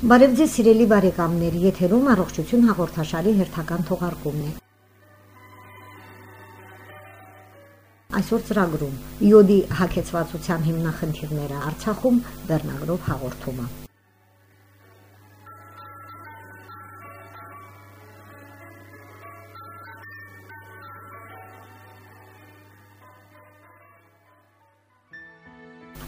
Բարև ձեզ սիրելի բարեկամներ, եթերում առողջություն հաղորդաշարի հերթական թողարկումն է։ Այսօր ծրագրում. Յոդի հակեցվածության հիմնախնդիրները Արցախում Բեռնագրով հաղորդումը։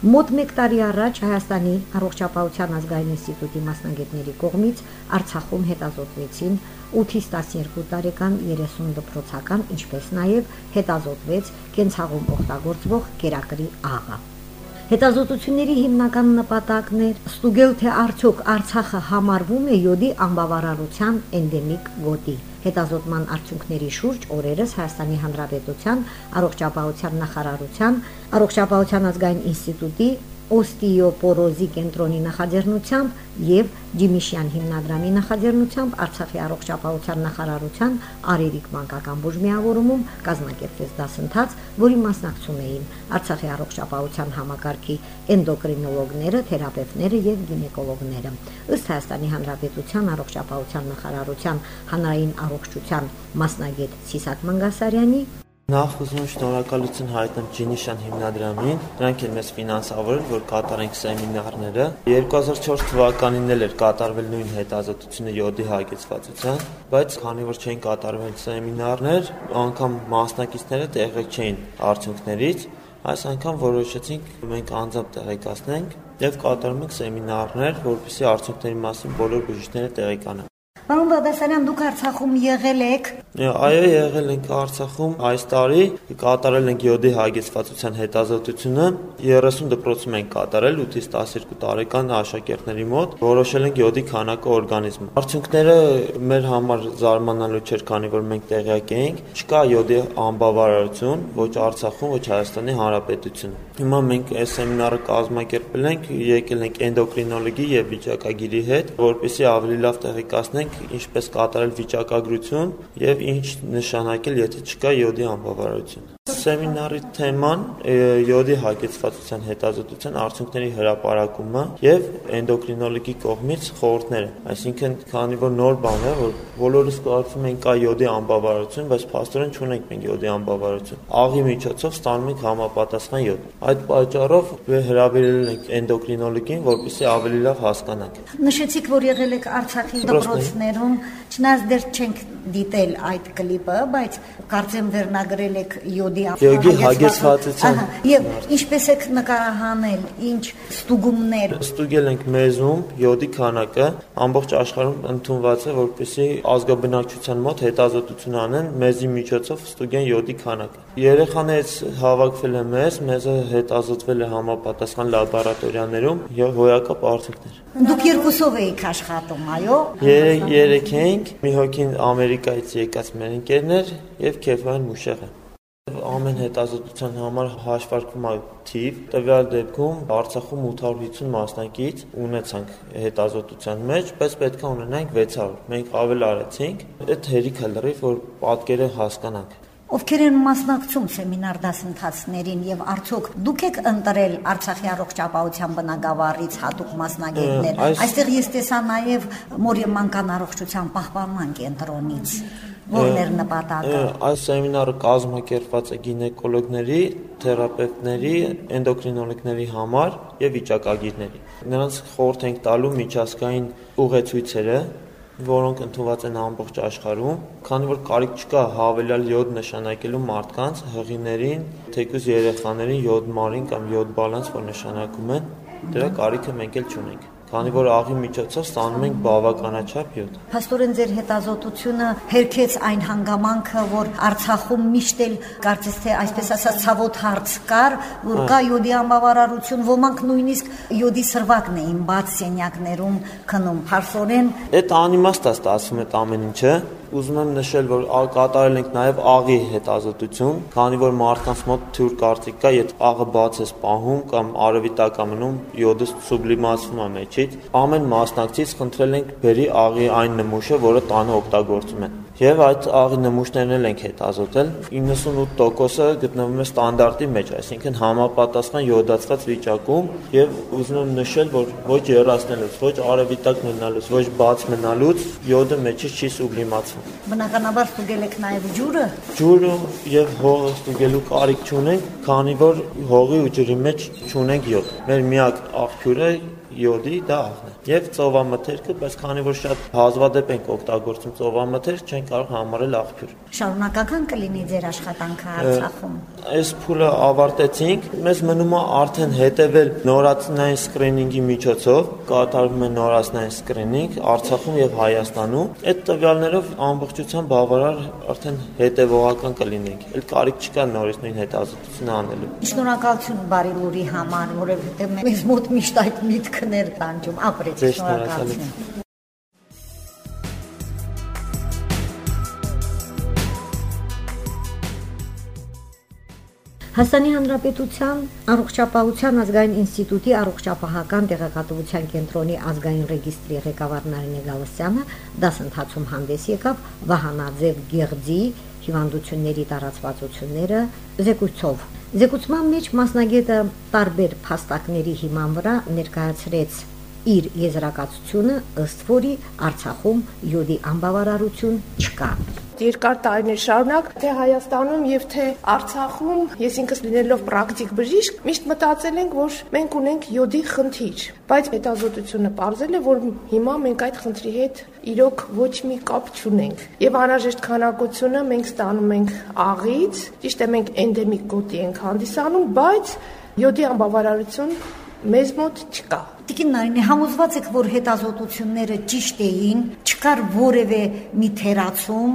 Մոտ 1 տարի առաջ Հայաստանի առողջապահության ազգային ինստիտուտի մասնագետների կողմից Արցախում հետազոտվեցին 8-ից 12 տարեկան 30 դպրոցական, ինչպես նաև հետազոտվեց կենցաղում օգտագործվող կերակրի աղը։ Հետազոտությունների հիմնական նպատակն էր ստուգել, թե արդյոք Արցախը համարվում է յոդի անբավարարության էնդեմիկ գոտի։ Հետազոտման արդյունքների շուրջ օրերս Հայաստանի Հանրապետության առողջապահության նախարարության առողջապահության ազգային ինստիտուտի օստեոպորոզի կենտրոնի նախաձեռնությամբ եւ Ջիմիշյան հիմնադրամի նախաձեռնությամբ Արցախի առողջապահության նախարարության Արերիկ մանկական բուժմիավորումում կազմակերպվեց դասընթաց, որի մասնակցում էին Արցախի առողջապահության համակարգի էնդոկրինոլոգները, թերապևտները եւ գինեկոլոգները։ Ըստ Հայաստանի Հանրապետության առողջապահության նախարարության հանրային առողջության մասնագետ Սիսակ Մանգասարյանի Նախ ուզում եմ շնորհակալություն հայտնել Ջինիշան հիմնադրամին։ Նրանք են մեզ ֆինանսավորել, որ կատարենք սեմինարները։ 2004 թվականին էլ էր կատարվել նույն հետազոտությունը յոդի հագեցվածության, բայց քանի որ չէին կատարվել սեմինարներ, անգամ մասնակիցները տեղեկ չէին արդյունքներից, այս անգամ որոշեցինք մենք անձամբ տեղեկացնենք եւ կատարում ենք սեմինարներ, որովհետեւ արդյունքների մասին բոլոր բժիշկները տեղեկանան։ Պարոն Բադասարյան, դուք Արցախում եղել եք։ Այո, եղել ենք Արցախում այս տարի, կատարել ենք յոդի հագեցվածության հետազոտությունը, 30 դպրոցում ենք կատարել 8-ից 12 տարեկան աշակերտների մոտ, որոշել ենք յոդի քանակը օրգանիզմում։ Արդյունքները մեր համար զարմանալու չէր, քանի որ մենք տեղյակ էինք, չկա յոդի անբավարարություն ոչ Արցախում, ոչ Հայաստանի Հանրապետությունում։ Հիմա մենք այս սեմինարը կազմակերպել ենք, եկել ենք էնդոկրինոլոգի եւ վիճակագիրի հետ, որպեսզի ավելի լավ տեղեկացնենք ինչպես կատարել վիճակագրություն եւ ինչ նշանակել, եթե չկա յոդի անբավարարություն։ Սեմինարի թեման յոդի հագեցվածության հետազոտության արդյունքների հրապարակումը եւ էնդոկրինոլոգի կողմից խորհուրդները։ Այսինքն, քանի որ նոր բան է, որ բոլորս կարծում ենք կա յոդի անբավարարություն, բայց փաստորեն չունենք մենք յոդի անբավարարություն։ Աղի միջոցով ստանում ենք համապատասխան յոդ։ Այդ պատճառով հրավիրել ենք էնդոկրինոլոգին, որպեսզի ավելի լավ հասկանանք։ Նշեցիք, որ եղել եք Արցախի դպրոցներում, չնայած դեռ չենք դիտել այդ կլիպը, բայց կարծեմ վերնագրել եք յոդի յոգի հագեցվածության։ Եվ ինչպես եք նկարահանել, ինչ ստուգումներ։ Ստուգել ենք մեզում յոդի քանակը, ամբողջ աշխարհում ընդունված է, որպեսզի ազգաբնակչության մոտ հետազոտություն անեն, մեզի միջոցով ստուգեն յոդի քանակը։ Երեխաներից հավաքվել է մեզ, մեզը հետազոտվել է համապատասխան լաբորատորիաներում եւ հոյակապ արդյունքներ։ Դուք երկուսով եք աշխատում, այո։ Երեք ենք, մի հոգին Ամերիկայից եկած մեր ընկերներ եւ Քեֆան Մուշեղը ամեն հետազոտության համար հաշվարկվում է թիվ։ Տվյալ դեպքում Արցախում 850 մասնակից ունեցանք հետազոտության մեջ, բայց պետք է ունենանք 600։ Մենք ավել արեցինք, այդ հերիքը լրիվ որ պատկերը հասկանանք։ Ովքեր են մասնակցում սեմինար դասընթացներին եւ արդյոք դուք եք ընտրել Արցախի առողջապահության բնագավառից հատուկ մասնագետներ։ Այստեղ ես տեսա նաեւ Մորիմանկան առողջության պահպանման կենտրոնից որն էր նպատակը։ Այս սեմինարը կազմակերպված է գինեկոլոգների, թերապևտների, էնդոկրինոլոգների համար եւ վիճակագիրների։ Նրանց խորհուրդ ենք տալու միջազգային ուղեցույցերը, որոնք ընդունված են ամբողջ աշխարհում, քանի որ կարիք չկա հավելյալ յոդ նշանակելու մարդկանց, հղիներին, թեկուզ երեխաներին յոդ մարին կամ յոդ բալանս, որ նշանակում են, դրա կարիքը մենք էլ չունենք քանի որ աղի միջոցով ստանում ենք բավականաչափ յոդ։ Փաստորեն ձեր հետազոտությունը հերքեց այն հանգամանքը, որ Արցախում միշտ էլ կարծես թե այսպես ասած ցավոտ հարց կար, որ կա յոդի անբավարարություն, ոմանք նույնիսկ յոդի սրվակն էին բաց սենյակներում քնում։ Փաստորեն այդ անիմաստ է ստացվում այդ ամեն ինչը, ուզում եմ նշել, որ կատարել ենք նաև աղի հետազոտություն, քանի որ մարդկանց մոտ թյուր կարծիք կա, եթե աղը բաց է սպահում կամ արևի տակ է մնում, յոդը սուբլիմացվում է մեջից։ Ամեն մասնակցից խնդրել ենք բերի աղի այն նմուշը, որը տանը օգտագործում են։ եւ այդ աղի նմուշներն էլ ենք հետազոտել 98%-ը գտնվում է ստանդարտի մեջ, այսինքն համապատասխան յոդացված վիճակում եւ ուզում եմ նշել, որ ոչ երասնելուց, ոչ արևիտակ մնալուց, ոչ բաց մնալուց յոդը մեջից չի սուբլիմացվում։ Բնականաբար ստուգել եք նաեւ ջուրը։ Ջուրը եւ հողը ստուգելու կարիք չունենք, քանի որ հողի ու ջրի մեջ չունենք յոդ։ Մեր միակ աղբյուրը յոդի դա աղն է եւ ծովամթերքը, բայց քանի որ շատ հազվադեպ ենք օգտագործում ծովամթերք, չեն կարող համարել աղբյուր։ Շարունակական կլինի ձեր աշխատանքը Արցախում։ Այս փուլը ավարտեցինք, մեզ մնում է արդեն հետևել նորացնային սկրինինգի միջոցով, կատարվում է նորացնային սկրինինգ Արցախում եւ Հայաստանում։ Այդ տվյալներով ամբողջությամբ բավարար արդեն հետևողական կլինենք։ Էլ կարիք չկա նորից նույն հետազոտությունը անելու։ Շնորհակալություն բարի լուրի համար, որովհետեւ մեզ մոտ միշտ այդ միտքն էր տանջում։ Ապրե Ձեզ շնորհակալություն։ Հասանի Հանրապետության առողջապահության ազգային ինստիտուտի առողջապահական տեղեկատվության կենտրոնի ազգային ռեգիստրի ղեկավար Նարինե Գալստյանը դասընթացում հանդես եկավ Վահանաձև Գեղձի հիվանդությունների տարածվածությունները զեկույցով։ Զեկուցման մեջ մասնագետը տարբեր փաստակների հիման վրա ներկայացրեց իր եզրակացությունը, ըստ որի Արցախում յոդի անբավարարություն չկա երկար տարիներ շարունակ թե Հայաստանում եւ թե Արցախում ես ինքս լինելով պրակտիկ բժիշկ միշտ մտածել ենք որ մենք ունենք յոդի խնդիր բայց հետազոտությունը ողջել է որ հիմա մենք այդ խնդրի հետ իրոք ոչ մի կապ չունենք եւ անհրաժեշտ քանակությունը մենք ստանում ենք աղից ճիշտ է մենք էնդեմիկ գոտի ենք հանդիսանում բայց յոդի անբավարարություն մեզ մոտ չկա Տիկին Նարինե, համոզված եք, որ հետազոտությունները ճիշտ էին, չկար որևէ մի թերացում,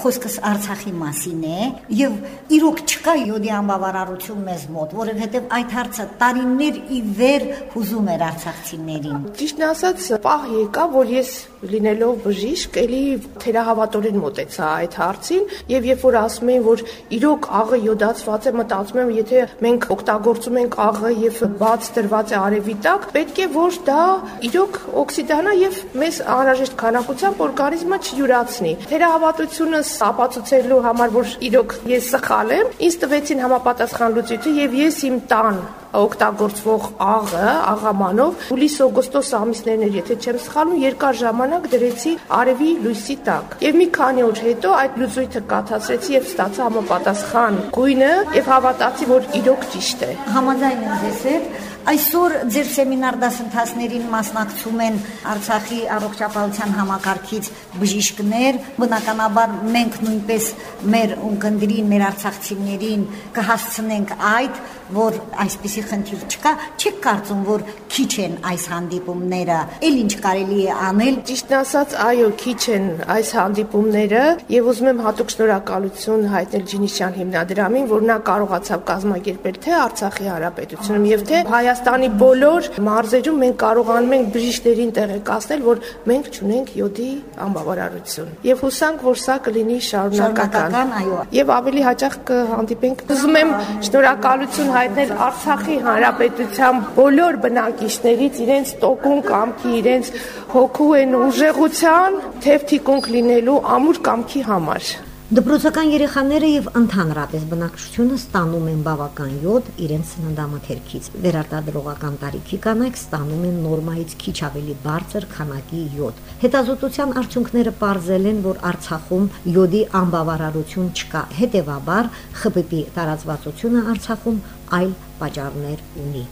խոսքս Արցախի մասին է, եւ իրոք չկա յոդի անբավարարություն մեզ մոտ, որովհետեւ այդ հարցը տարիներ ի վեր հուզում էր արցախցիներին։ Ճիշտն ասած, պահ եկա, որ ես լինելով բժիշկ, ելի թերահավատորեն մոտեցա այդ հարցին, եւ երբ որ ասում էին, որ իրոք աղը յոդացված է, մտածում եմ, եթե մենք օգտագործում ենք աղը եւ բաց դրված է արևի տակ, պետք է որ դա իրոք օքսիդանա եւ մեզ անհրաժեշտ քանակությամբ օրգանիզմը չյուրացնի։ Թերահավատությունս ապացուցելու համար, որ իրոք ես սխալ եմ, ինձ տվեցին համապատասխան լուծույթը եւ ես իմ տան օգտագործվող աղը, աղամանով հուլիս-օգոստոս ամիսներն էր, եթե չեմ սխալվում, երկար ժամանակ դրեցի արևի լույսի տակ։ Եվ մի քանի օր հետո այդ լուծույթը կաթացրեցի եւ ստացա համապատասխան գույնը եւ հավատացի, որ իրոք ճիշտ է։ Համաձայն եմ ձեզ հետ Այսօր ձեր սեմինար դասընթացներին մասնակցում են Արցախի առողջապահության համակարգից բժիշկներ, բնականաբար մենք նույնպես մեր ունկնդրին, մեր արցախցիներին կհասցնենք այդ, որ այսպիսի խնդիր չկա, չեք կարծում, որ քիչ են այս հանդիպումները, ել ինչ կարելի է անել։ Ճիշտ ասած, այո, քիչ են այս հանդիպումները եւ ուզում եմ հատուկ շնորհակալություն հայտնել Ջինիշյան հիմնադրամին, որ նա կարողացավ կազմակերպել թե Արցախի հանրապետությունում եւ թե Հայաստանի բոլոր մարզերում մենք կարողանում ենք բժիշկներին տեղեկացնել, որ մենք ճունենք յոդի անբավարարություն։ Եվ հուսանք, որ սա կլինի շարունակական։ այո։ Եվ ավելի հաճախ կհանդիպենք։ Ուզում եմ շնորհակալություն հայտնել Արցախի հանրապետության բոլոր բնակիչներից իրենց տոկուն կամքի, իրենց հոգու են ուժեղության, թեփթիկունք լինելու ամուր կամքի համար։ Դպրոցական երեխաները եւ ընդհանրապես բնակչությունը ստանում են բավական յոդ իրենց սննդամթերքից։ Վերարտադրողական տարիքի կանայք ստանում են նորմայից քիչ ավելի բարձր քանակի յոդ։ Հետազոտության արդյունքները ողջել են, որ Արցախում յոդի անբավարարություն չկա։ Հետևաբար ԽՊՊ տարածվածությունը Արցախում այլ պատճառներ ունի։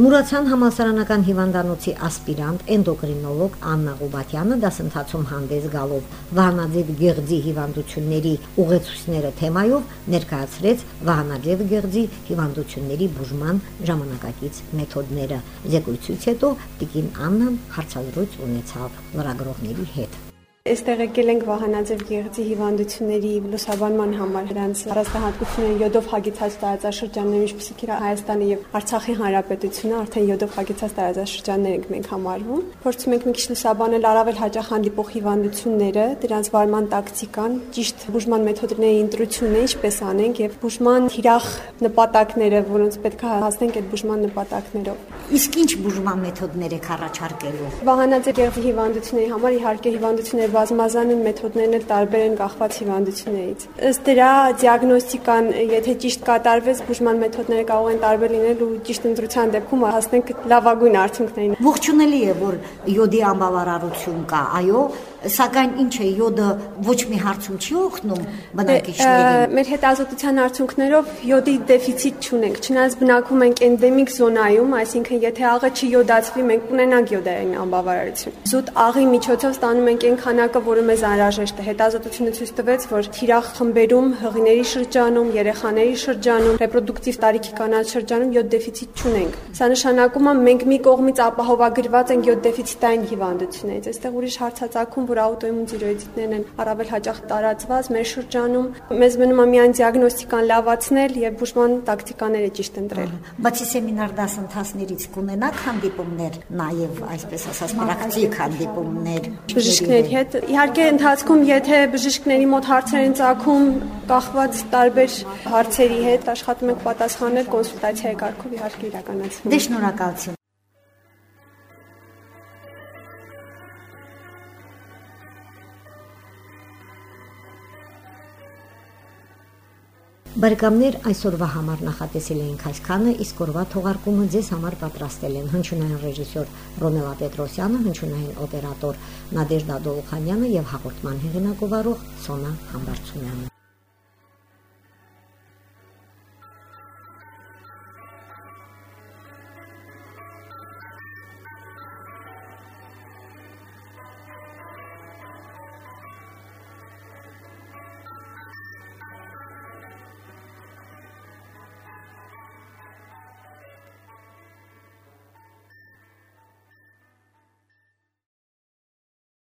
Մուրացյան համալսարանական հիվանդանոցի ասպիրանտ էնդոկրինոլոգ Աննա Ղուբատյանը դասընթացում հանդես գալով Վահանաձև գեղձի հիվանդությունների ուղեցույցները թեմայով ներկայացրեց Վահանաձև գեղձի հիվանդությունների բուժման ժամանակակից մեթոդները։ Զեկույցից հետո Տիկին Աննան հարցազրույց ունեցավ լրագրողների հետ։ Այստեղ եկել ենք Վահանաձև գեղձի հիվանդությունների լուսաբանման համար դրանց առանձնահատկությունը յոդով հագեցած տարածաշրջաններ, ինչպիսիք է Հայաստանը եւ Արցախի հանրապետությունը, արդեն յոդով հագեցած տարածաշրջաններ ենք մենք համարվում։ Փորձում ենք մի քիչ լուսաբանել առավել հաճախ հանդիպող հիվանդությունները, դրանց վարման տակտիկան, ճիշտ բուժման մեթոդների ընտրությունը, ինչպես անենք եւ բուժման թիրախ նպատակները, որոնց պետք է հասնենք այդ բուժման նպատակներով։ Իսկ ինչ բուժման մեթոդներ եք առաջարկելու։ Վահանաձև գեղձի հիվանդությունների համար իհարկե հիվանդությունները եւ բազմազան մեթոդներն էլ տարբեր են կախված հիվանդություններից։ Ըստ դրա դիագնոստիկան, եթե ճիշտ կատարվեց, բուժման մեթոդները կարող են տարբեր լինել ու ճիշտ ընտրության դեպքում հասնենք լավագույն արդյունքներին։ Ողջունելի է, որ յոդի անբավարարություն կա, այո, Սակայն ինչ է յոդը ոչ մի հարցում չի օգնում բնակիչներին։ Մեր հետազոտության արդյունքներով յոդի դեֆիցիտ չունենք։ Չնայած բնակվում ենք էնդեմիկ զոնայում, այսինքն եթե աղը չի յոդացվի, մենք կունենանք յոդային անբավարարություն։ Զուտ աղի միջոցով ստանում ենք այն քանակը, որը մեզ անհրաժեշտ է։ Հետազոտությունը ցույց տվեց, որ թիրախ խմբերում, հղիների շրջանում, երեխաների շրջանում, ռեպրոդուկտիվ տարիքի կանանց շրջանում յոդ դեֆիցիտ չունենք։ Սա նշանակում է մենք մի կողմից ապահովագրված ենք յոդ դեֆիցիտային հիվանդություններից։ Այստեղ ուրիշ հարցածագում որ աուտոիմուն տիրոիդիտներն են առավել հաճախ տարածված մեր շրջանում։ Մեզ մնում է միայն դիագնոստիկան լավացնել եւ բուժման տակտիկաները ճիշտ ընտրել։ Բացի սեմինար դասընթացներից կունենաք հանդիպումներ, նաեւ այսպես ասած պրակտիկ հանդիպումներ բժիշկների հետ։ Իհարկե ընթացքում եթե բժիշկների մոտ հարցեր են ցակում, կախված տարբեր հարցերի հետ աշխատում ենք պատասխանել կոնսուլտացիայի կարգով իհարկե իրականացնում։ Դե շնորհակալություն։ Բարեկամներ այսօրվա համար նախատեսել էինք այսքանը, իսկ օրվա թողարկումը ձեզ համար պատրաստել են հնչյունային ռեժիսոր Ռոմելա Պետրոսյանը, հնչյունային օպերատոր Նադեժդա Դոլխանյանը եւ հաղորդման հեղինակ ով Սոնա Համբարձումյանը։